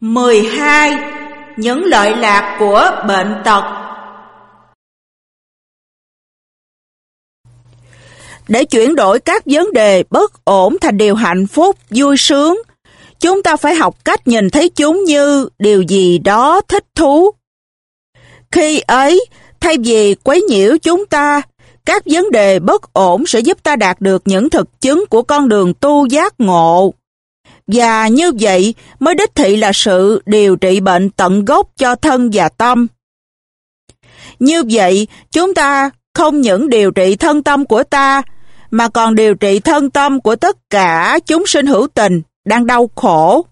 12. Những lợi lạc của bệnh tật Để chuyển đổi các vấn đề bất ổn thành điều hạnh phúc, vui sướng, chúng ta phải học cách nhìn thấy chúng như điều gì đó thích thú. Khi ấy, thay vì quấy nhiễu chúng ta, các vấn đề bất ổn sẽ giúp ta đạt được những thực chứng của con đường tu giác ngộ. Và như vậy mới đích thị là sự điều trị bệnh tận gốc cho thân và tâm. Như vậy, chúng ta không những điều trị thân tâm của ta, mà còn điều trị thân tâm của tất cả chúng sinh hữu tình đang đau khổ.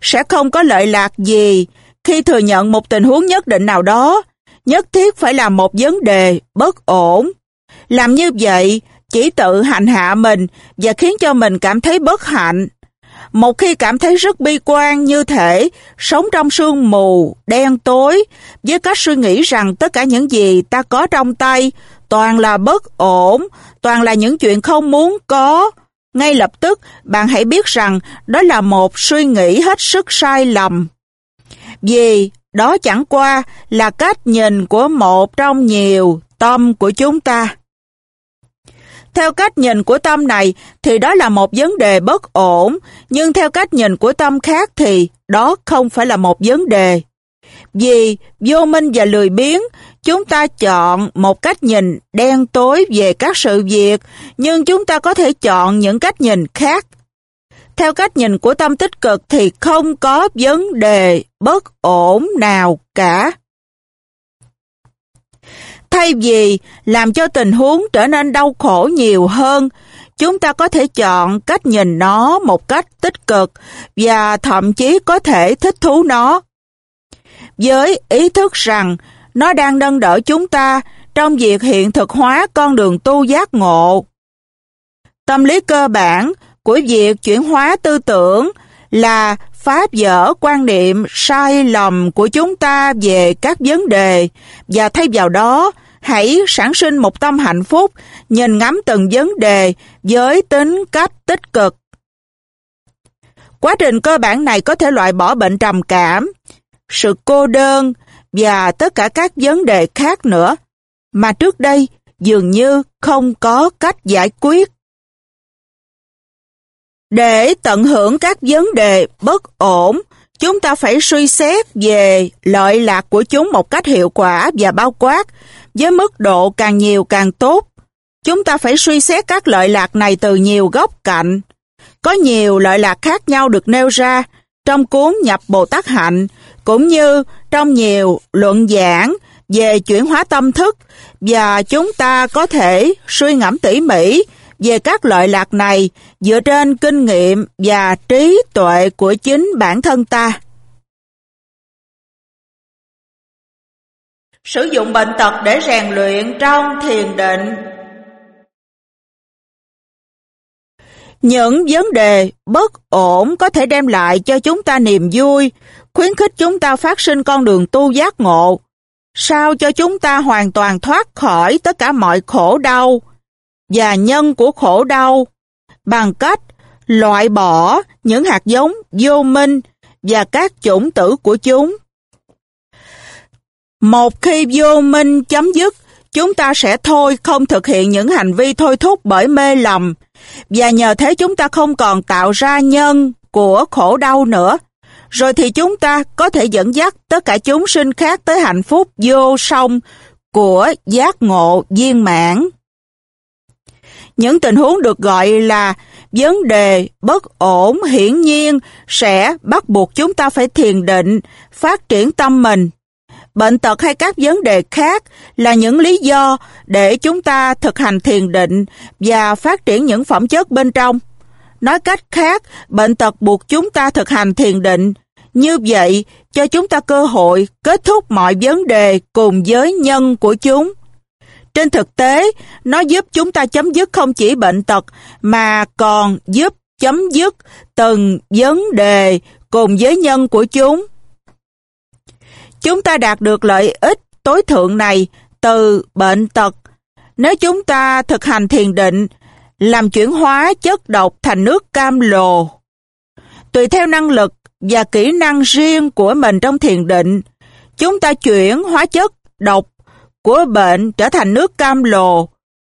Sẽ không có lợi lạc gì khi thừa nhận một tình huống nhất định nào đó, nhất thiết phải là một vấn đề bất ổn. Làm như vậy chỉ tự hành hạ mình và khiến cho mình cảm thấy bất hạnh. Một khi cảm thấy rất bi quan như thể sống trong sương mù, đen tối, với cách suy nghĩ rằng tất cả những gì ta có trong tay toàn là bất ổn, toàn là những chuyện không muốn có. Ngay lập tức, bạn hãy biết rằng đó là một suy nghĩ hết sức sai lầm. Vì đó chẳng qua là cách nhìn của một trong nhiều tâm của chúng ta. Theo cách nhìn của tâm này thì đó là một vấn đề bất ổn, nhưng theo cách nhìn của tâm khác thì đó không phải là một vấn đề. Vì vô minh và lười biếng, chúng ta chọn một cách nhìn đen tối về các sự việc, nhưng chúng ta có thể chọn những cách nhìn khác. Theo cách nhìn của tâm tích cực thì không có vấn đề bất ổn nào cả. Thay vì làm cho tình huống trở nên đau khổ nhiều hơn, chúng ta có thể chọn cách nhìn nó một cách tích cực và thậm chí có thể thích thú nó. Với ý thức rằng nó đang nâng đỡ chúng ta trong việc hiện thực hóa con đường tu giác ngộ. Tâm lý cơ bản của việc chuyển hóa tư tưởng là phá vỡ quan niệm sai lầm của chúng ta về các vấn đề và thay vào đó hãy sản sinh một tâm hạnh phúc nhìn ngắm từng vấn đề với tính cách tích cực. Quá trình cơ bản này có thể loại bỏ bệnh trầm cảm, sự cô đơn và tất cả các vấn đề khác nữa mà trước đây dường như không có cách giải quyết. Để tận hưởng các vấn đề bất ổn, chúng ta phải suy xét về lợi lạc của chúng một cách hiệu quả và bao quát, với mức độ càng nhiều càng tốt. Chúng ta phải suy xét các lợi lạc này từ nhiều góc cạnh. Có nhiều lợi lạc khác nhau được nêu ra trong cuốn Nhập Bồ Tát Hạnh, cũng như trong nhiều luận giảng về chuyển hóa tâm thức và chúng ta có thể suy ngẫm tỉ mỉ về các lợi lạc này dựa trên kinh nghiệm và trí tuệ của chính bản thân ta. Sử dụng bệnh tật để rèn luyện trong thiền định Những vấn đề bất ổn có thể đem lại cho chúng ta niềm vui, khuyến khích chúng ta phát sinh con đường tu giác ngộ, sao cho chúng ta hoàn toàn thoát khỏi tất cả mọi khổ đau và nhân của khổ đau bằng cách loại bỏ những hạt giống vô minh và các chủng tử của chúng. Một khi vô minh chấm dứt, chúng ta sẽ thôi không thực hiện những hành vi thôi thúc bởi mê lầm, và nhờ thế chúng ta không còn tạo ra nhân của khổ đau nữa. Rồi thì chúng ta có thể dẫn dắt tất cả chúng sinh khác tới hạnh phúc vô song của giác ngộ viên mãn. Những tình huống được gọi là vấn đề bất ổn hiển nhiên sẽ bắt buộc chúng ta phải thiền định, phát triển tâm mình. Bệnh tật hay các vấn đề khác là những lý do để chúng ta thực hành thiền định và phát triển những phẩm chất bên trong. Nói cách khác, bệnh tật buộc chúng ta thực hành thiền định. Như vậy, cho chúng ta cơ hội kết thúc mọi vấn đề cùng với nhân của chúng. Trên thực tế, nó giúp chúng ta chấm dứt không chỉ bệnh tật mà còn giúp chấm dứt từng vấn đề cùng với nhân của chúng. Chúng ta đạt được lợi ích tối thượng này từ bệnh tật. Nếu chúng ta thực hành thiền định, làm chuyển hóa chất độc thành nước cam lồ. Tùy theo năng lực và kỹ năng riêng của mình trong thiền định, chúng ta chuyển hóa chất độc của bệnh trở thành nước cam lồ.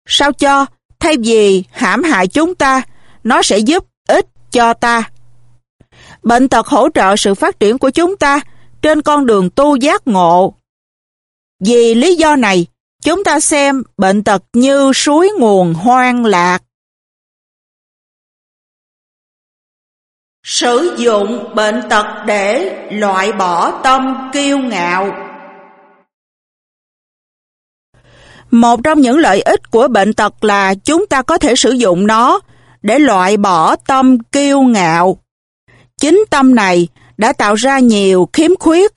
Sao cho, thay vì hãm hại chúng ta, nó sẽ giúp ích cho ta. Bệnh tật hỗ trợ sự phát triển của chúng ta trên con đường tu giác ngộ. Vì lý do này, chúng ta xem bệnh tật như suối nguồn hoang lạc. Sử dụng bệnh tật để loại bỏ tâm kiêu ngạo Một trong những lợi ích của bệnh tật là chúng ta có thể sử dụng nó để loại bỏ tâm kiêu ngạo. Chính tâm này đã tạo ra nhiều khiếm khuyết.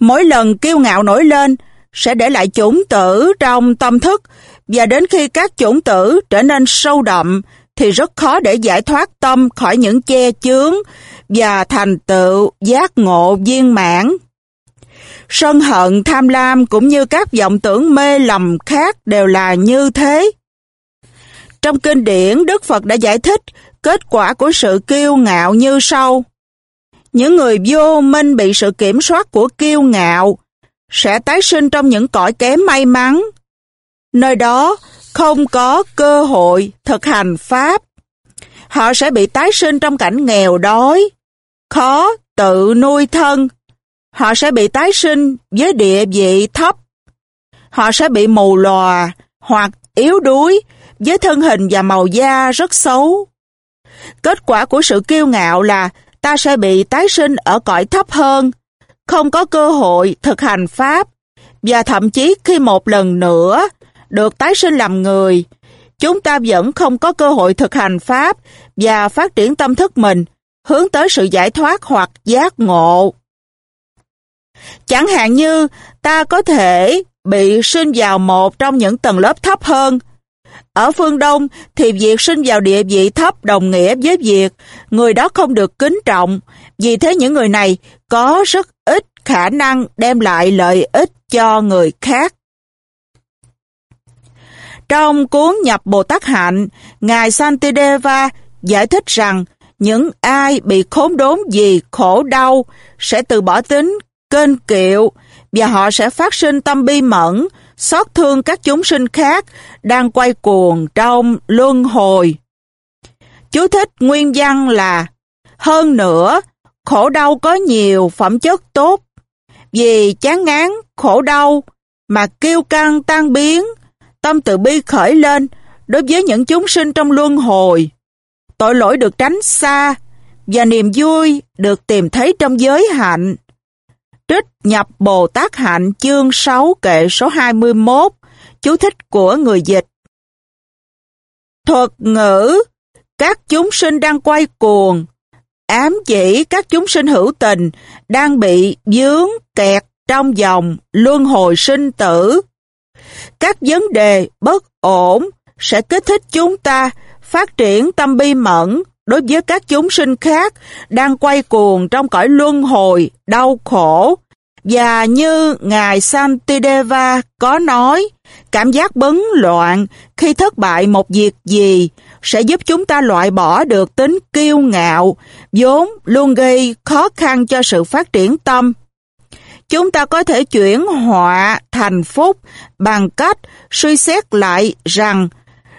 Mỗi lần kiêu ngạo nổi lên sẽ để lại chủng tử trong tâm thức, và đến khi các chủng tử trở nên sâu đậm thì rất khó để giải thoát tâm khỏi những che chướng và thành tựu giác ngộ viên mãn. Sân hận, tham lam cũng như các vọng tưởng mê lầm khác đều là như thế. Trong kinh điển, Đức Phật đã giải thích kết quả của sự kiêu ngạo như sau. Những người vô minh bị sự kiểm soát của kiêu ngạo sẽ tái sinh trong những cõi kém may mắn. Nơi đó không có cơ hội thực hành Pháp. Họ sẽ bị tái sinh trong cảnh nghèo đói, khó tự nuôi thân. Họ sẽ bị tái sinh với địa vị thấp. Họ sẽ bị mù lòa hoặc yếu đuối với thân hình và màu da rất xấu. Kết quả của sự kiêu ngạo là ta sẽ bị tái sinh ở cõi thấp hơn, không có cơ hội thực hành Pháp, và thậm chí khi một lần nữa được tái sinh làm người, chúng ta vẫn không có cơ hội thực hành Pháp và phát triển tâm thức mình, hướng tới sự giải thoát hoặc giác ngộ. Chẳng hạn như ta có thể bị sinh vào một trong những tầng lớp thấp hơn, ở phương Đông thì việc sinh vào địa vị thấp đồng nghĩa với việc người đó không được kính trọng, vì thế những người này có rất ít khả năng đem lại lợi ích cho người khác. Trong cuốn nhập Bồ Tát Hạnh, Ngài Santideva giải thích rằng những ai bị khốn đốn vì khổ đau sẽ từ bỏ tính kênh kiệu và họ sẽ phát sinh tâm bi mẫn, xót thương các chúng sinh khác đang quay cuồng trong luân hồi. Chú thích nguyên văn là Hơn nữa, khổ đau có nhiều phẩm chất tốt. Vì chán ngán, khổ đau, mà kêu căng tan biến, tâm từ bi khởi lên đối với những chúng sinh trong luân hồi. Tội lỗi được tránh xa và niềm vui được tìm thấy trong giới hạnh. Trích nhập Bồ Tát Hạnh chương 6 kệ số 21, chú thích của người dịch. Thuật ngữ, các chúng sinh đang quay cuồng, ám chỉ các chúng sinh hữu tình đang bị dướng kẹt trong dòng luân hồi sinh tử. Các vấn đề bất ổn sẽ kích thích chúng ta phát triển tâm bi mẫn đối với các chúng sinh khác đang quay cuồng trong cõi luân hồi, đau khổ. Và như Ngài Santideva có nói, cảm giác bấn loạn khi thất bại một việc gì sẽ giúp chúng ta loại bỏ được tính kiêu ngạo, vốn luôn gây khó khăn cho sự phát triển tâm. Chúng ta có thể chuyển họa thành phúc bằng cách suy xét lại rằng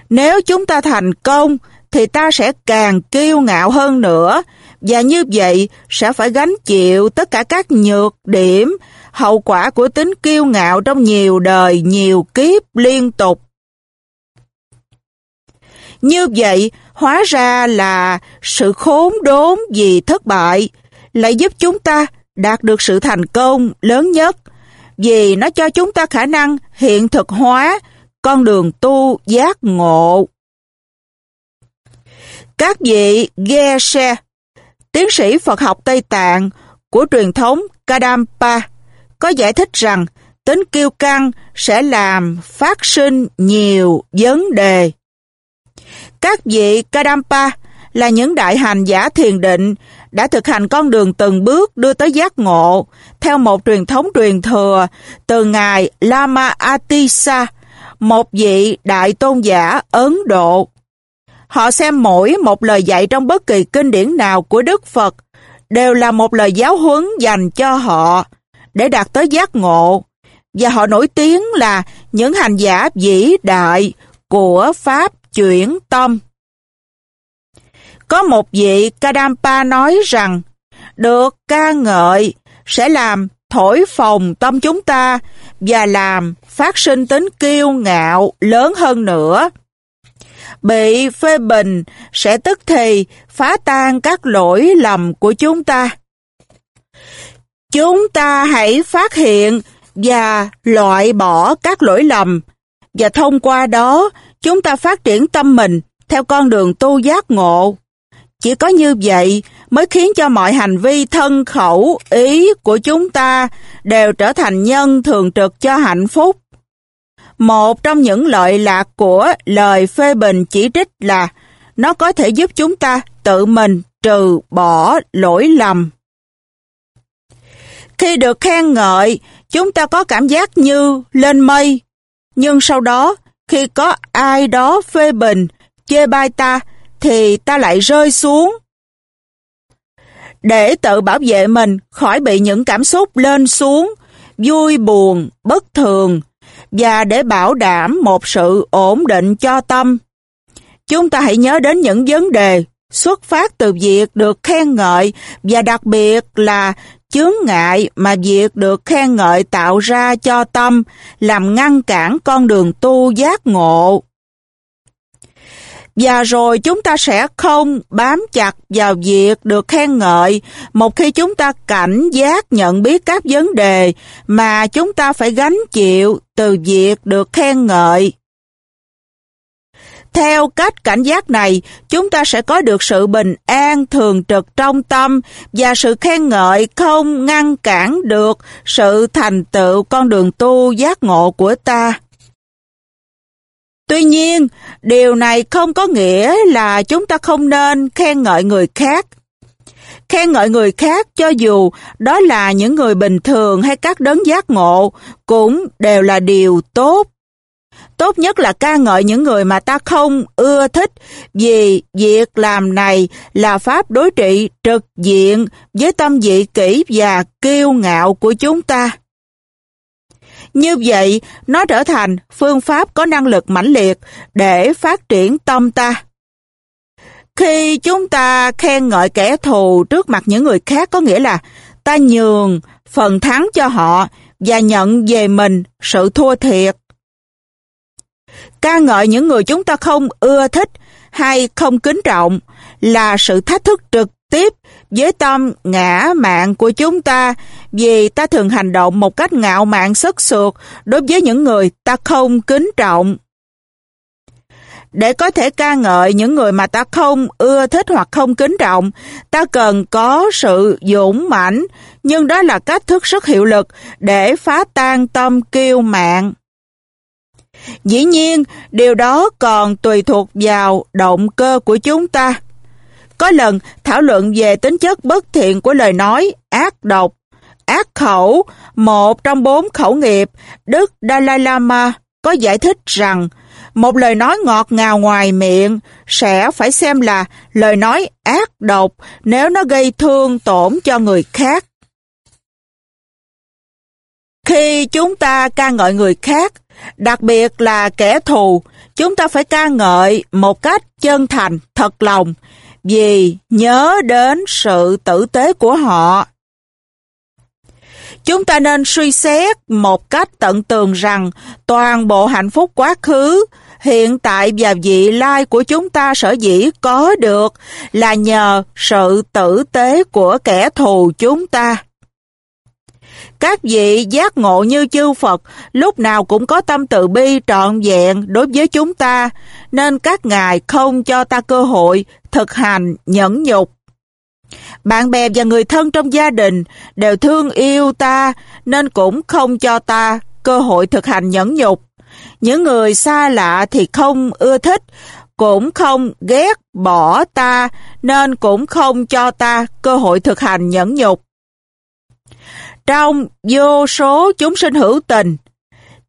nếu chúng ta thành công thì ta sẽ càng kiêu ngạo hơn nữa và như vậy sẽ phải gánh chịu tất cả các nhược điểm, hậu quả của tính kiêu ngạo trong nhiều đời, nhiều kiếp liên tục. Như vậy, hóa ra là sự khốn đốn vì thất bại lại giúp chúng ta đạt được sự thành công lớn nhất vì nó cho chúng ta khả năng hiện thực hóa con đường tu giác ngộ. Các vị ghe xe tiến sĩ Phật học Tây Tạng của truyền thống Kadampa, có giải thích rằng tính kiêu căng sẽ làm phát sinh nhiều vấn đề. Các vị Kadampa là những đại hành giả thiền định đã thực hành con đường từng bước đưa tới giác ngộ theo một truyền thống truyền thừa từ Ngài Lama Atisa, một vị đại tôn giả Ấn Độ. Họ xem mỗi một lời dạy trong bất kỳ kinh điển nào của Đức Phật đều là một lời giáo huấn dành cho họ để đạt tới giác ngộ. Và họ nổi tiếng là những hành giả vĩ đại của Pháp chuyển tâm. Có một vị Kadampa nói rằng, được ca ngợi sẽ làm thổi phồng tâm chúng ta và làm phát sinh tính kiêu ngạo lớn hơn nữa. Bị phê bình sẽ tức thì phá tan các lỗi lầm của chúng ta. Chúng ta hãy phát hiện và loại bỏ các lỗi lầm và thông qua đó chúng ta phát triển tâm mình theo con đường tu giác ngộ. Chỉ có như vậy mới khiến cho mọi hành vi thân khẩu, ý của chúng ta đều trở thành nhân thường trực cho hạnh phúc. Một trong những lợi lạc của lời phê bình chỉ trích là nó có thể giúp chúng ta tự mình trừ bỏ lỗi lầm. Khi được khen ngợi, chúng ta có cảm giác như lên mây. Nhưng sau đó, khi có ai đó phê bình, chê bai ta, thì ta lại rơi xuống. Để tự bảo vệ mình khỏi bị những cảm xúc lên xuống, vui buồn, bất thường, và để bảo đảm một sự ổn định cho tâm. Chúng ta hãy nhớ đến những vấn đề xuất phát từ việc được khen ngợi và đặc biệt là chướng ngại mà việc được khen ngợi tạo ra cho tâm, làm ngăn cản con đường tu giác ngộ. Và rồi chúng ta sẽ không bám chặt vào việc được khen ngợi một khi chúng ta cảnh giác nhận biết các vấn đề mà chúng ta phải gánh chịu từ việc được khen ngợi. Theo cách cảnh giác này, chúng ta sẽ có được sự bình an thường trực trong tâm và sự khen ngợi không ngăn cản được sự thành tựu con đường tu giác ngộ của ta. Tuy nhiên, điều này không có nghĩa là chúng ta không nên khen ngợi người khác. Khen ngợi người khác cho dù đó là những người bình thường hay các đấng giác ngộ cũng đều là điều tốt. Tốt nhất là ca ngợi những người mà ta không ưa thích vì việc làm này là pháp đối trị trực diện với tâm dị kỷ và kiêu ngạo của chúng ta. Như vậy, nó trở thành phương pháp có năng lực mãnh liệt để phát triển tâm ta. Khi chúng ta khen ngợi kẻ thù trước mặt những người khác có nghĩa là ta nhường phần thắng cho họ và nhận về mình sự thua thiệt. Ca ngợi những người chúng ta không ưa thích hay không kính trọng là sự thách thức trực tiếp với tâm ngã mạng của chúng ta vì ta thường hành động một cách ngạo mạn sức sượt đối với những người ta không kính trọng. Để có thể ca ngợi những người mà ta không ưa thích hoặc không kính trọng, ta cần có sự dũng mãnh, nhưng đó là cách thức rất hiệu lực để phá tan tâm kiêu mạng. Dĩ nhiên, điều đó còn tùy thuộc vào động cơ của chúng ta. Có lần thảo luận về tính chất bất thiện của lời nói, ác độc, ác khẩu, một trong bốn khẩu nghiệp, Đức Dalai Lama có giải thích rằng một lời nói ngọt ngào ngoài miệng sẽ phải xem là lời nói ác độc nếu nó gây thương tổn cho người khác. Khi chúng ta ca ngợi người khác, đặc biệt là kẻ thù, chúng ta phải ca ngợi một cách chân thành, thật lòng, vì nhớ đến sự tử tế của họ. Chúng ta nên suy xét một cách tận tường rằng toàn bộ hạnh phúc quá khứ, hiện tại và vị lai của chúng ta sở dĩ có được là nhờ sự tử tế của kẻ thù chúng ta. Các vị giác ngộ như chư Phật lúc nào cũng có tâm từ bi trọn vẹn đối với chúng ta, nên các ngài không cho ta cơ hội thực hành nhẫn nhục. Bạn bè và người thân trong gia đình đều thương yêu ta nên cũng không cho ta cơ hội thực hành nhẫn nhục. Những người xa lạ thì không ưa thích, cũng không ghét bỏ ta nên cũng không cho ta cơ hội thực hành nhẫn nhục. Trong vô số chúng sinh hữu tình,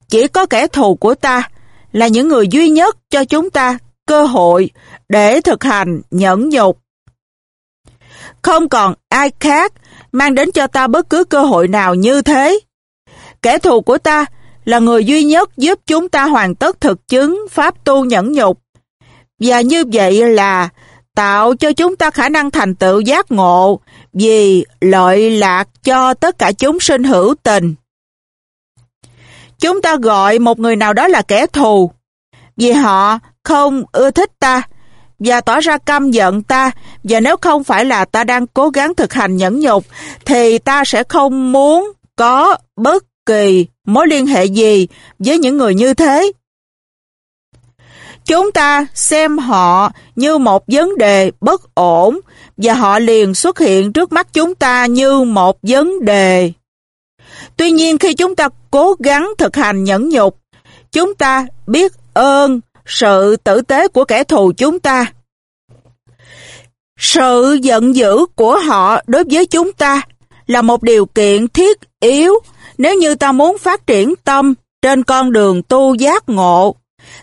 chỉ có kẻ thù của ta là những người duy nhất cho chúng ta cơ hội để thực hành nhẫn nhục. Không còn ai khác mang đến cho ta bất cứ cơ hội nào như thế. Kẻ thù của ta là người duy nhất giúp chúng ta hoàn tất thực chứng pháp tu nhẫn nhục. Và như vậy là tạo cho chúng ta khả năng thành tựu giác ngộ vì lợi lạc cho tất cả chúng sinh hữu tình. Chúng ta gọi một người nào đó là kẻ thù vì họ không ưa thích ta và tỏ ra căm giận ta và nếu không phải là ta đang cố gắng thực hành nhẫn nhục, thì ta sẽ không muốn có bất kỳ mối liên hệ gì với những người như thế. Chúng ta xem họ như một vấn đề bất ổn và họ liền xuất hiện trước mắt chúng ta như một vấn đề. Tuy nhiên khi chúng ta cố gắng thực hành nhẫn nhục, chúng ta biết ơn sự tử tế của kẻ thù chúng ta. Sự giận dữ của họ đối với chúng ta là một điều kiện thiết yếu nếu như ta muốn phát triển tâm trên con đường tu giác ngộ.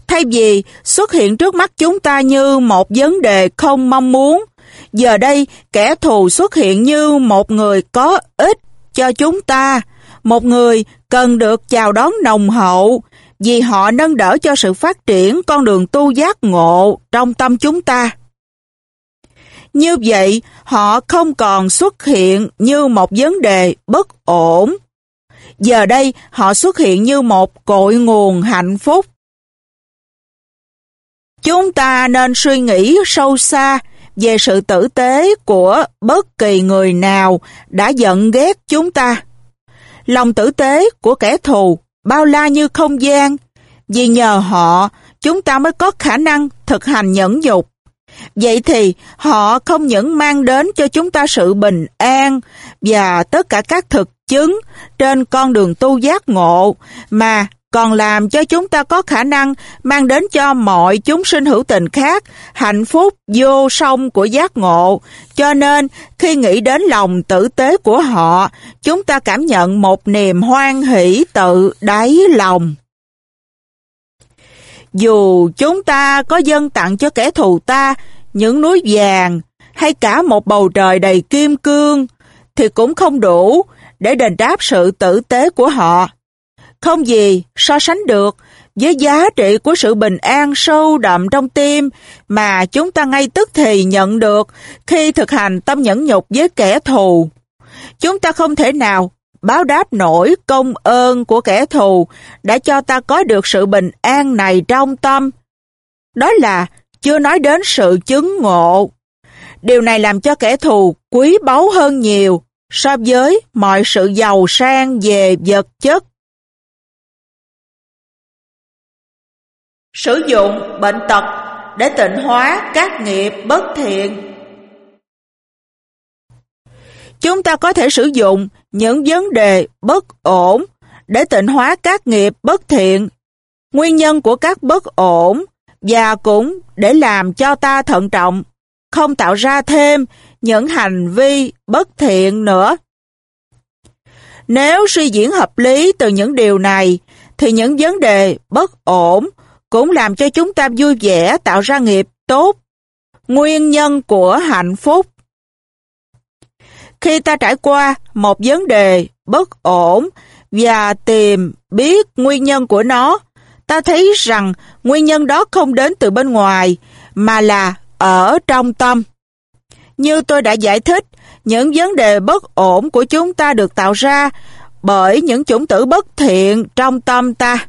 Thay vì xuất hiện trước mắt chúng ta như một vấn đề không mong muốn, giờ đây kẻ thù xuất hiện như một người có ích cho chúng ta, một người cần được chào đón nồng hậu, vì họ nâng đỡ cho sự phát triển con đường tu giác ngộ trong tâm chúng ta. Như vậy, họ không còn xuất hiện như một vấn đề bất ổn. Giờ đây, họ xuất hiện như một cội nguồn hạnh phúc. Chúng ta nên suy nghĩ sâu xa về sự tử tế của bất kỳ người nào đã giận ghét chúng ta. Lòng tử tế của kẻ thù bao la như không gian, vì nhờ họ chúng ta mới có khả năng thực hành nhẫn dục. Vậy thì họ không những mang đến cho chúng ta sự bình an và tất cả các thực chứng trên con đường tu giác ngộ mà còn làm cho chúng ta có khả năng mang đến cho mọi chúng sinh hữu tình khác hạnh phúc vô song của giác ngộ. Cho nên, khi nghĩ đến lòng tử tế của họ, chúng ta cảm nhận một niềm hoan hỷ tự đáy lòng. Dù chúng ta có dâng tặng cho kẻ thù ta những núi vàng hay cả một bầu trời đầy kim cương, thì cũng không đủ để đền đáp sự tử tế của họ. Không gì so sánh được với giá trị của sự bình an sâu đậm trong tim mà chúng ta ngay tức thì nhận được khi thực hành tâm nhẫn nhục với kẻ thù. Chúng ta không thể nào báo đáp nổi công ơn của kẻ thù đã cho ta có được sự bình an này trong tâm. Đó là chưa nói đến sự chứng ngộ. Điều này làm cho kẻ thù quý báu hơn nhiều so với mọi sự giàu sang về vật chất. Sử dụng bệnh tật để tịnh hóa các nghiệp bất thiện. Chúng ta có thể sử dụng những vấn đề bất ổn để tịnh hóa các nghiệp bất thiện, nguyên nhân của các bất ổn và cũng để làm cho ta thận trọng, không tạo ra thêm những hành vi bất thiện nữa. Nếu suy diễn hợp lý từ những điều này, thì những vấn đề bất ổn cũng làm cho chúng ta vui vẻ tạo ra nghiệp tốt, nguyên nhân của hạnh phúc. Khi ta trải qua một vấn đề bất ổn và tìm biết nguyên nhân của nó, ta thấy rằng nguyên nhân đó không đến từ bên ngoài, mà là ở trong tâm. Như tôi đã giải thích, những vấn đề bất ổn của chúng ta được tạo ra bởi những chủng tử bất thiện trong tâm ta.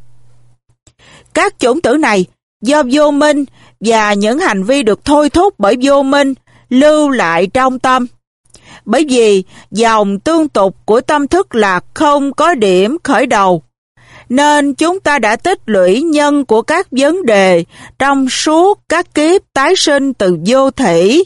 Các chủng tử này do vô minh và những hành vi được thôi thúc bởi vô minh lưu lại trong tâm. Bởi vì dòng tương tục của tâm thức là không có điểm khởi đầu, nên chúng ta đã tích lũy nhân của các vấn đề trong suốt các kiếp tái sinh từ vô thủy.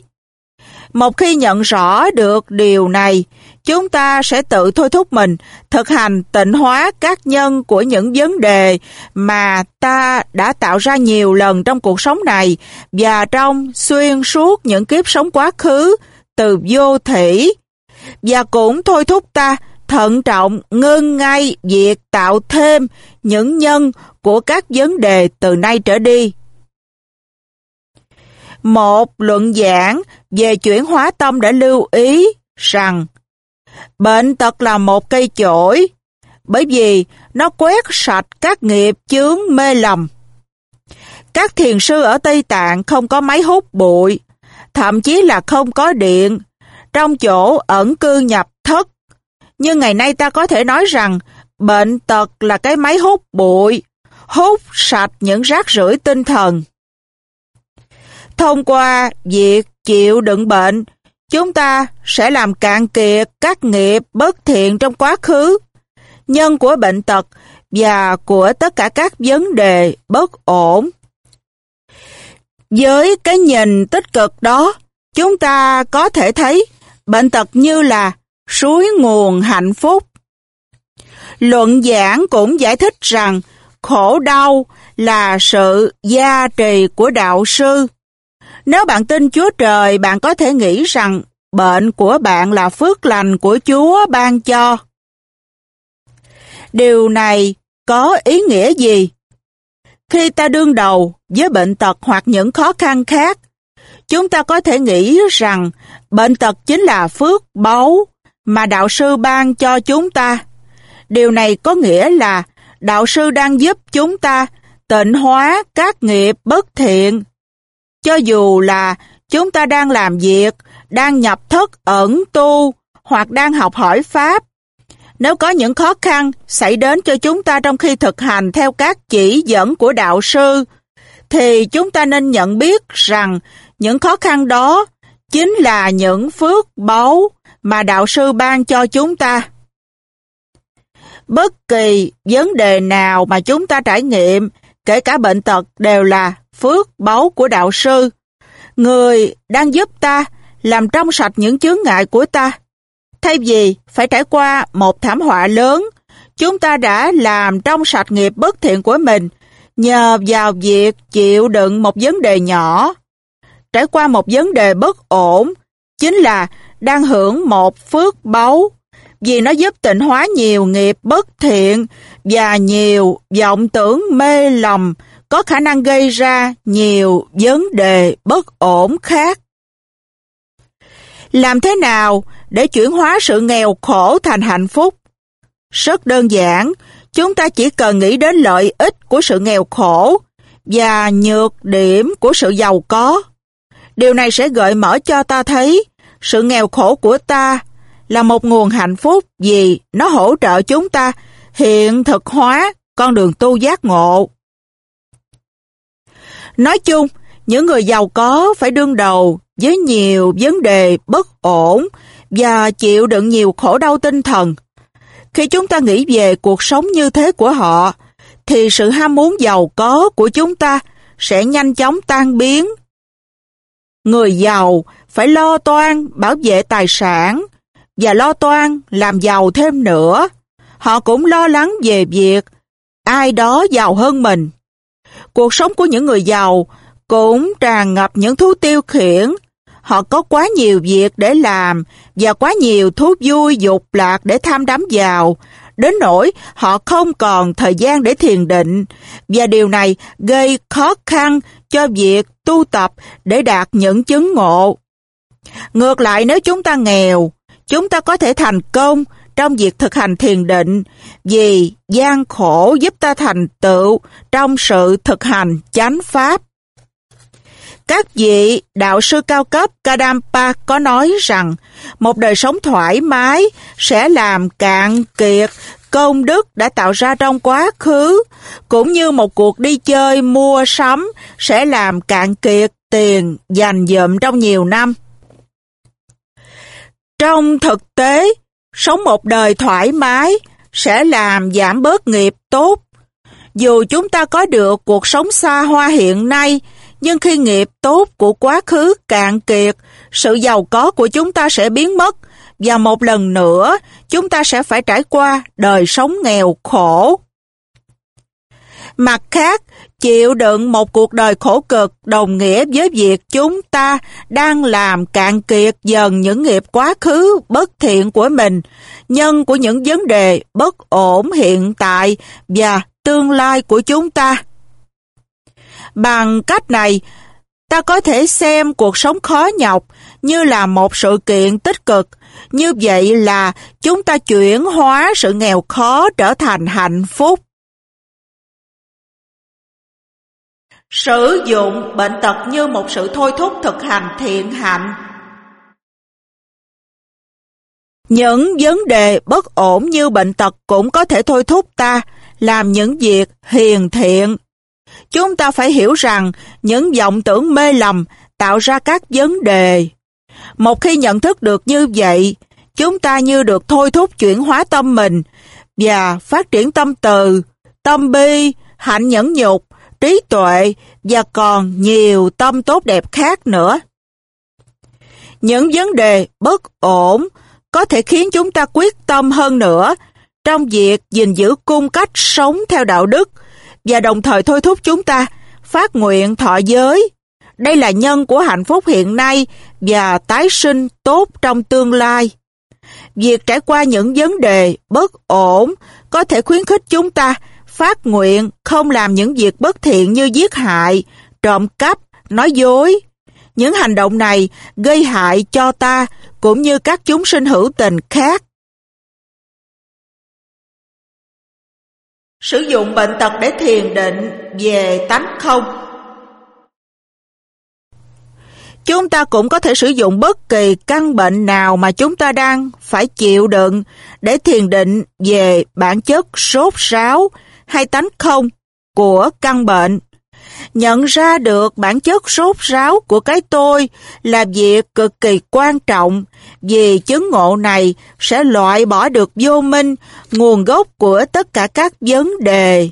Một khi nhận rõ được điều này, chúng ta sẽ tự thôi thúc mình thực hành tịnh hóa các nhân của những vấn đề mà ta đã tạo ra nhiều lần trong cuộc sống này và trong xuyên suốt những kiếp sống quá khứ từ vô thủy và cũng thôi thúc ta thận trọng, ngưng ngay việc tạo thêm những nhân của các vấn đề từ nay trở đi. Một luận giảng về chuyển hóa tâm đã lưu ý rằng bệnh tật là một cây chổi bởi vì nó quét sạch các nghiệp chướng mê lầm. Các thiền sư ở Tây Tạng không có máy hút bụi, thậm chí là không có điện, trong chỗ ẩn cư nhập thất. Nhưng ngày nay ta có thể nói rằng bệnh tật là cái máy hút bụi, hút sạch những rác rưởi tinh thần. Thông qua việc chịu đựng bệnh, chúng ta sẽ làm cạn kiệt các nghiệp bất thiện trong quá khứ, nhân của bệnh tật và của tất cả các vấn đề bất ổn. Với cái nhìn tích cực đó, chúng ta có thể thấy bệnh tật như là suối nguồn hạnh phúc. Luận giảng cũng giải thích rằng khổ đau là sự gia trì của đạo sư. Nếu bạn tin Chúa Trời, bạn có thể nghĩ rằng bệnh của bạn là phước lành của Chúa ban cho. Điều này có ý nghĩa gì? Khi ta đương đầu với bệnh tật hoặc những khó khăn khác, chúng ta có thể nghĩ rằng bệnh tật chính là phước báu mà đạo sư ban cho chúng ta. Điều này có nghĩa là đạo sư đang giúp chúng ta tịnh hóa các nghiệp bất thiện. Cho dù là chúng ta đang làm việc, đang nhập thất ẩn tu hoặc đang học hỏi Pháp, nếu có những khó khăn xảy đến cho chúng ta trong khi thực hành theo các chỉ dẫn của đạo sư, thì chúng ta nên nhận biết rằng những khó khăn đó chính là những phước báu mà đạo sư ban cho chúng ta. Bất kỳ vấn đề nào mà chúng ta trải nghiệm, kể cả bệnh tật đều là phước báu của đạo sư. Người đang giúp ta làm trong sạch những chướng ngại của ta. Thay vì phải trải qua một thảm họa lớn, chúng ta đã làm trong sạch nghiệp bất thiện của mình nhờ vào việc chịu đựng một vấn đề nhỏ. Trải qua một vấn đề bất ổn chính là đang hưởng một phước báu vì nó giúp tịnh hóa nhiều nghiệp bất thiện và nhiều vọng tưởng mê lầm có khả năng gây ra nhiều vấn đề bất ổn khác. Làm thế nào để chuyển hóa sự nghèo khổ thành hạnh phúc? Rất đơn giản, chúng ta chỉ cần nghĩ đến lợi ích của sự nghèo khổ và nhược điểm của sự giàu có. Điều này sẽ gợi mở cho ta thấy sự nghèo khổ của ta là một nguồn hạnh phúc vì nó hỗ trợ chúng ta hiện thực hóa con đường tu giác ngộ. Nói chung, những người giàu có phải đương đầu với nhiều vấn đề bất ổn và chịu đựng nhiều khổ đau tinh thần. Khi chúng ta nghĩ về cuộc sống như thế của họ, thì sự ham muốn giàu có của chúng ta sẽ nhanh chóng tan biến. Người giàu phải lo toan bảo vệ tài sản và lo toan làm giàu thêm nữa. Họ cũng lo lắng về việc ai đó giàu hơn mình. Cuộc sống của những người giàu cũng tràn ngập những thú tiêu khiển. Họ có quá nhiều việc để làm và quá nhiều thú vui dục lạc để tham đắm vào, đến nỗi họ không còn thời gian để thiền định, và điều này gây khó khăn cho việc tu tập để đạt những chứng ngộ. Ngược lại nếu chúng ta nghèo, chúng ta có thể thành công trong việc thực hành thiền định vì gian khổ giúp ta thành tựu trong sự thực hành chánh pháp. Các vị đạo sư cao cấp Kadampa có nói rằng một đời sống thoải mái sẽ làm cạn kiệt công đức đã tạo ra trong quá khứ, cũng như một cuộc đi chơi mua sắm sẽ làm cạn kiệt tiền dành dụm trong nhiều năm. Trong thực tế, sống một đời thoải mái sẽ làm giảm bớt nghiệp tốt. Dù chúng ta có được cuộc sống xa hoa hiện nay, nhưng khi nghiệp tốt của quá khứ cạn kiệt, sự giàu có của chúng ta sẽ biến mất và một lần nữa chúng ta sẽ phải trải qua đời sống nghèo khổ. Mặt khác, chịu đựng một cuộc đời khổ cực đồng nghĩa với việc chúng ta đang làm cạn kiệt dần những nghiệp quá khứ bất thiện của mình, nhân của những vấn đề bất ổn hiện tại và tương lai của chúng ta. Bằng cách này, Ta có thể xem cuộc sống khó nhọc như là một sự kiện tích cực. Như vậy là chúng ta chuyển hóa sự nghèo khó trở thành hạnh phúc. Sử dụng bệnh tật như một sự thôi thúc thực hành thiện hạnh. Những vấn đề bất ổn như bệnh tật cũng có thể thôi thúc ta làm những việc hiền thiện. Chúng ta phải hiểu rằng những vọng tưởng mê lầm tạo ra các vấn đề. Một khi nhận thức được như vậy, chúng ta như được thôi thúc chuyển hóa tâm mình và phát triển tâm từ, tâm bi, hạnh nhẫn nhục, trí tuệ và còn nhiều tâm tốt đẹp khác nữa. Những vấn đề bất ổn có thể khiến chúng ta quyết tâm hơn nữa trong việc gìn giữ cung cách sống theo đạo đức và đồng thời thôi thúc chúng ta phát nguyện thọ giới. Đây là nhân của hạnh phúc hiện nay và tái sinh tốt trong tương lai. Việc trải qua những vấn đề bất ổn có thể khuyến khích chúng ta phát nguyện không làm những việc bất thiện như giết hại, trộm cắp, nói dối. Những hành động này gây hại cho ta cũng như các chúng sinh hữu tình khác. Sử dụng bệnh tật để thiền định về tánh không. Chúng ta cũng có thể sử dụng bất kỳ căn bệnh nào mà chúng ta đang phải chịu đựng để thiền định về bản chất sốt sáo hay tánh không của căn bệnh. Nhận ra được bản chất sốt ráo của cái tôi là việc cực kỳ quan trọng vì chứng ngộ này sẽ loại bỏ được vô minh, nguồn gốc của tất cả các vấn đề.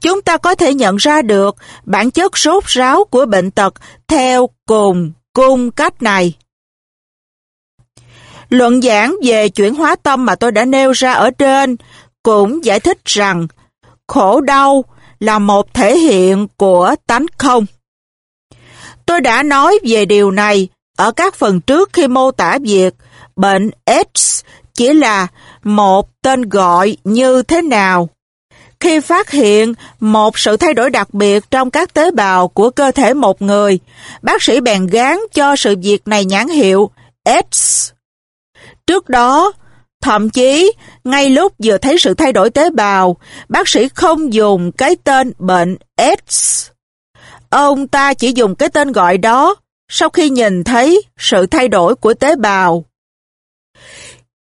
Chúng ta có thể nhận ra được bản chất sốt ráo của bệnh tật theo cùng cung cách này. Luận giảng về chuyển hóa tâm mà tôi đã nêu ra ở trên cũng giải thích rằng khổ đau là một thể hiện của tánh không. Tôi đã nói về điều này ở các phần trước khi mô tả việc bệnh AIDS chỉ là một tên gọi như thế nào. Khi phát hiện một sự thay đổi đặc biệt trong các tế bào của cơ thể một người, bác sĩ bèn gán cho sự việc này nhãn hiệu AIDS. Trước đó, thậm chí ngay lúc vừa thấy sự thay đổi tế bào, bác sĩ không dùng cái tên bệnh AIDS. Ông ta chỉ dùng cái tên gọi đó sau khi nhìn thấy sự thay đổi của tế bào.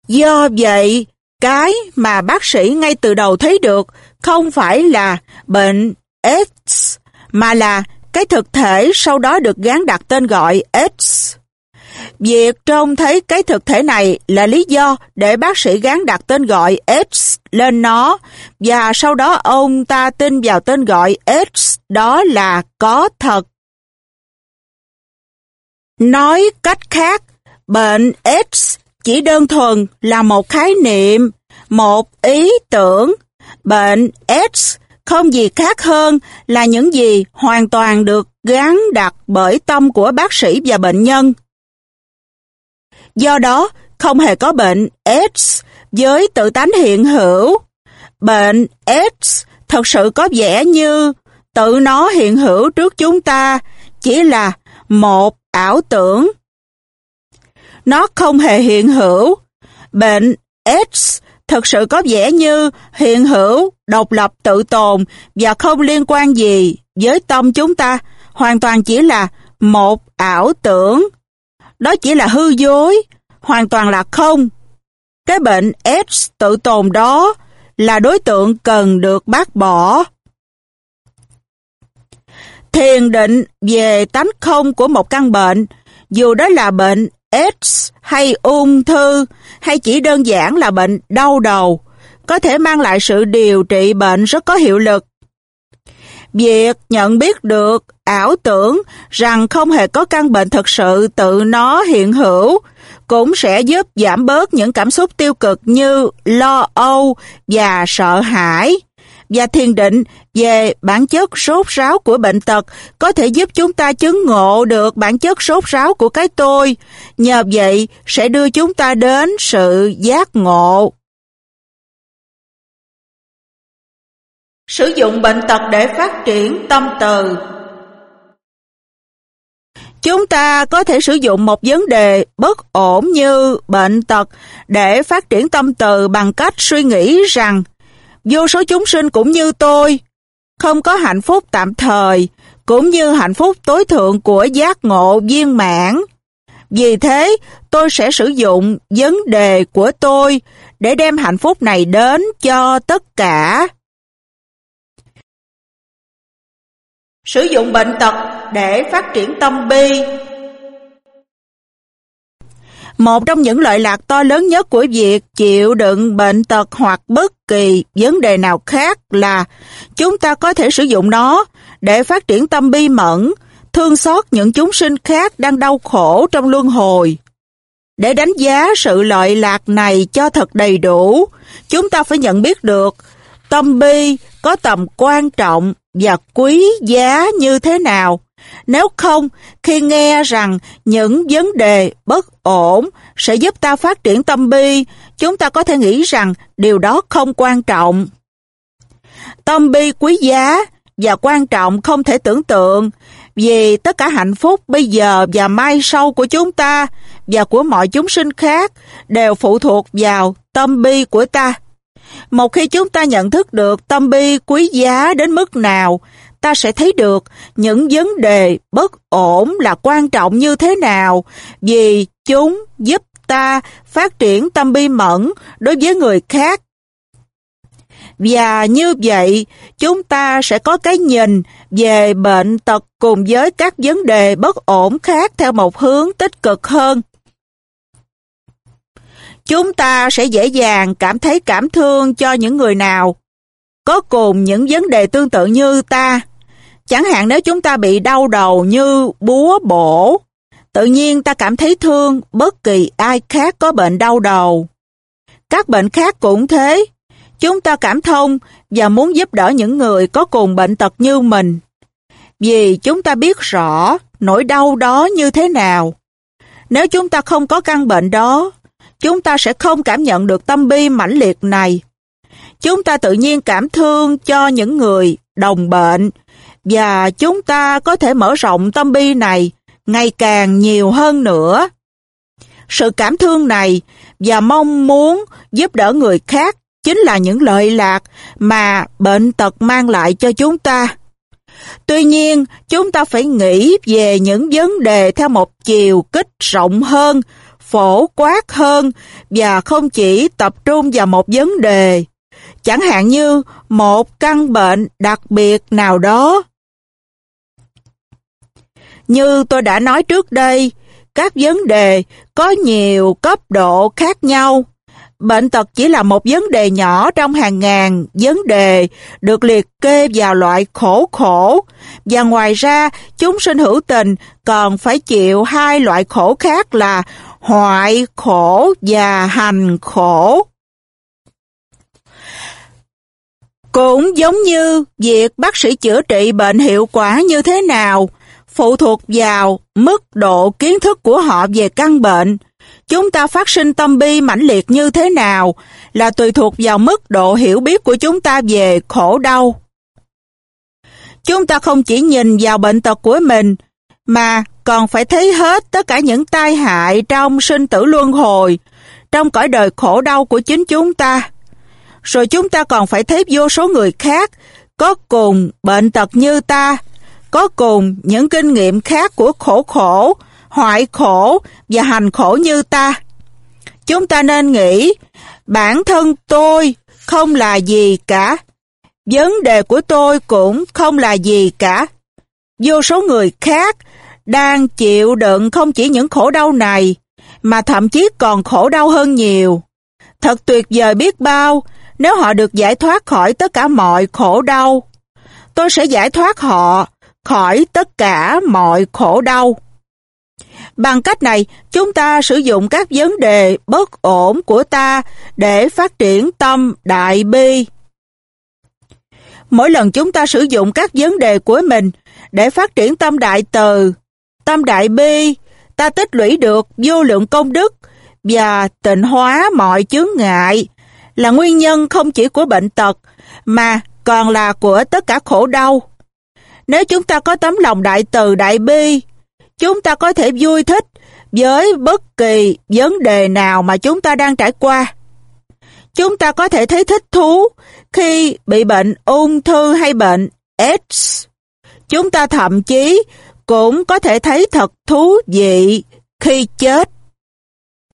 Do vậy, cái mà bác sĩ ngay từ đầu thấy được không phải là bệnh AIDS, mà là cái thực thể sau đó được gán đặt tên gọi AIDS. Việc trông thấy cái thực thể này là lý do để bác sĩ gán đặt tên gọi AIDS lên nó và sau đó ông ta tin vào tên gọi AIDS đó là có thật. Nói cách khác, bệnh AIDS chỉ đơn thuần là một khái niệm, một ý tưởng. Bệnh AIDS không gì khác hơn là những gì hoàn toàn được gán đặt bởi tâm của bác sĩ và bệnh nhân. Do đó, không hề có bệnh AIDS với tự tánh hiện hữu. Bệnh AIDS thật sự có vẻ như tự nó hiện hữu trước chúng ta chỉ là một ảo tưởng. Nó không hề hiện hữu. Bệnh AIDS thật sự có vẻ như hiện hữu, độc lập tự tồn và không liên quan gì với tâm chúng ta, hoàn toàn chỉ là một ảo tưởng. Đó chỉ là hư dối, hoàn toàn là không. Cái bệnh AIDS tự tồn đó là đối tượng cần được bác bỏ. Thiền định về tánh không của một căn bệnh, dù đó là bệnh AIDS hay ung thư hay chỉ đơn giản là bệnh đau đầu, có thể mang lại sự điều trị bệnh rất có hiệu lực. Việc nhận biết được ảo tưởng rằng không hề có căn bệnh thật sự tự nó hiện hữu, cũng sẽ giúp giảm bớt những cảm xúc tiêu cực như lo âu và sợ hãi. Và thiền định về bản chất sốt ráo của bệnh tật có thể giúp chúng ta chứng ngộ được bản chất sốt ráo của cái tôi. Nhờ vậy, sẽ đưa chúng ta đến sự giác ngộ. Sử dụng bệnh tật để phát triển tâm từ Chúng ta có thể sử dụng một vấn đề bất ổn như bệnh tật để phát triển tâm từ bằng cách suy nghĩ rằng vô số chúng sinh cũng như tôi, không có hạnh phúc tạm thời, cũng như hạnh phúc tối thượng của giác ngộ viên mãn. Vì thế, tôi sẽ sử dụng vấn đề của tôi để đem hạnh phúc này đến cho tất cả. Sử dụng bệnh tật để phát triển tâm bi Một trong những lợi lạc to lớn nhất của việc chịu đựng bệnh tật hoặc bất kỳ vấn đề nào khác là chúng ta có thể sử dụng nó để phát triển tâm bi mẫn, thương xót những chúng sinh khác đang đau khổ trong luân hồi. Để đánh giá sự lợi lạc này cho thật đầy đủ, chúng ta phải nhận biết được tâm bi có tầm quan trọng và quý giá như thế nào. Nếu không, khi nghe rằng những vấn đề bất ổn sẽ giúp ta phát triển tâm bi, chúng ta có thể nghĩ rằng điều đó không quan trọng. Tâm bi quý giá và quan trọng không thể tưởng tượng vì tất cả hạnh phúc bây giờ và mai sau của chúng ta và của mọi chúng sinh khác đều phụ thuộc vào tâm bi của ta. Một khi chúng ta nhận thức được tâm bi quý giá đến mức nào, ta sẽ thấy được những vấn đề bất ổn là quan trọng như thế nào vì chúng giúp ta phát triển tâm bi mẫn đối với người khác. Và như vậy, chúng ta sẽ có cái nhìn về bệnh tật cùng với các vấn đề bất ổn khác theo một hướng tích cực hơn. Chúng ta sẽ dễ dàng cảm thấy cảm thương cho những người nào có cùng những vấn đề tương tự như ta. Chẳng hạn nếu chúng ta bị đau đầu như búa bổ, tự nhiên ta cảm thấy thương bất kỳ ai khác có bệnh đau đầu. Các bệnh khác cũng thế. Chúng ta cảm thông và muốn giúp đỡ những người có cùng bệnh tật như mình. Vì chúng ta biết rõ nỗi đau đó như thế nào. Nếu chúng ta không có căn bệnh đó, chúng ta sẽ không cảm nhận được tâm bi mãnh liệt này. Chúng ta tự nhiên cảm thương cho những người đồng bệnh và chúng ta có thể mở rộng tâm bi này ngày càng nhiều hơn nữa. Sự cảm thương này và mong muốn giúp đỡ người khác chính là những lợi lạc mà bệnh tật mang lại cho chúng ta. Tuy nhiên, chúng ta phải nghĩ về những vấn đề theo một chiều kích rộng hơn, phổ quát hơn và không chỉ tập trung vào một vấn đề. Chẳng hạn như một căn bệnh đặc biệt nào đó. Như tôi đã nói trước đây, các vấn đề có nhiều cấp độ khác nhau. Bệnh tật chỉ là một vấn đề nhỏ trong hàng ngàn vấn đề được liệt kê vào loại khổ khổ. Và ngoài ra, chúng sinh hữu tình còn phải chịu hai loại khổ khác là hoại khổ và hành khổ. Cũng giống như việc bác sĩ chữa trị bệnh hiệu quả như thế nào, phụ thuộc vào mức độ kiến thức của họ về căn bệnh. Chúng ta phát sinh tâm bi mãnh liệt như thế nào là tùy thuộc vào mức độ hiểu biết của chúng ta về khổ đau. Chúng ta không chỉ nhìn vào bệnh tật của mình, mà còn phải thấy hết tất cả những tai hại trong sinh tử luân hồi, trong cõi đời khổ đau của chính chúng ta. Rồi chúng ta còn phải thấy vô số người khác có cùng bệnh tật như ta, có cùng những kinh nghiệm khác của khổ khổ, hoại khổ và hành khổ như ta. Chúng ta nên nghĩ, bản thân tôi không là gì cả. Vấn đề của tôi cũng không là gì cả. Vô số người khác đang chịu đựng không chỉ những khổ đau này, mà thậm chí còn khổ đau hơn nhiều. Thật tuyệt vời biết bao nếu họ được giải thoát khỏi tất cả mọi khổ đau. Tôi sẽ giải thoát họ khỏi tất cả mọi khổ đau. Bằng cách này, chúng ta sử dụng các vấn đề bất ổn của ta để phát triển tâm đại bi. Mỗi lần chúng ta sử dụng các vấn đề của mình để phát triển tâm đại từ, tâm đại bi, ta tích lũy được vô lượng công đức và tịnh hóa mọi chướng ngại, là nguyên nhân không chỉ của bệnh tật, mà còn là của tất cả khổ đau. Nếu chúng ta có tấm lòng đại từ đại bi, Chúng ta có thể vui thích với bất kỳ vấn đề nào mà chúng ta đang trải qua. Chúng ta có thể thấy thích thú khi bị bệnh ung thư hay bệnh AIDS. Chúng ta thậm chí cũng có thể thấy thật thú vị khi chết.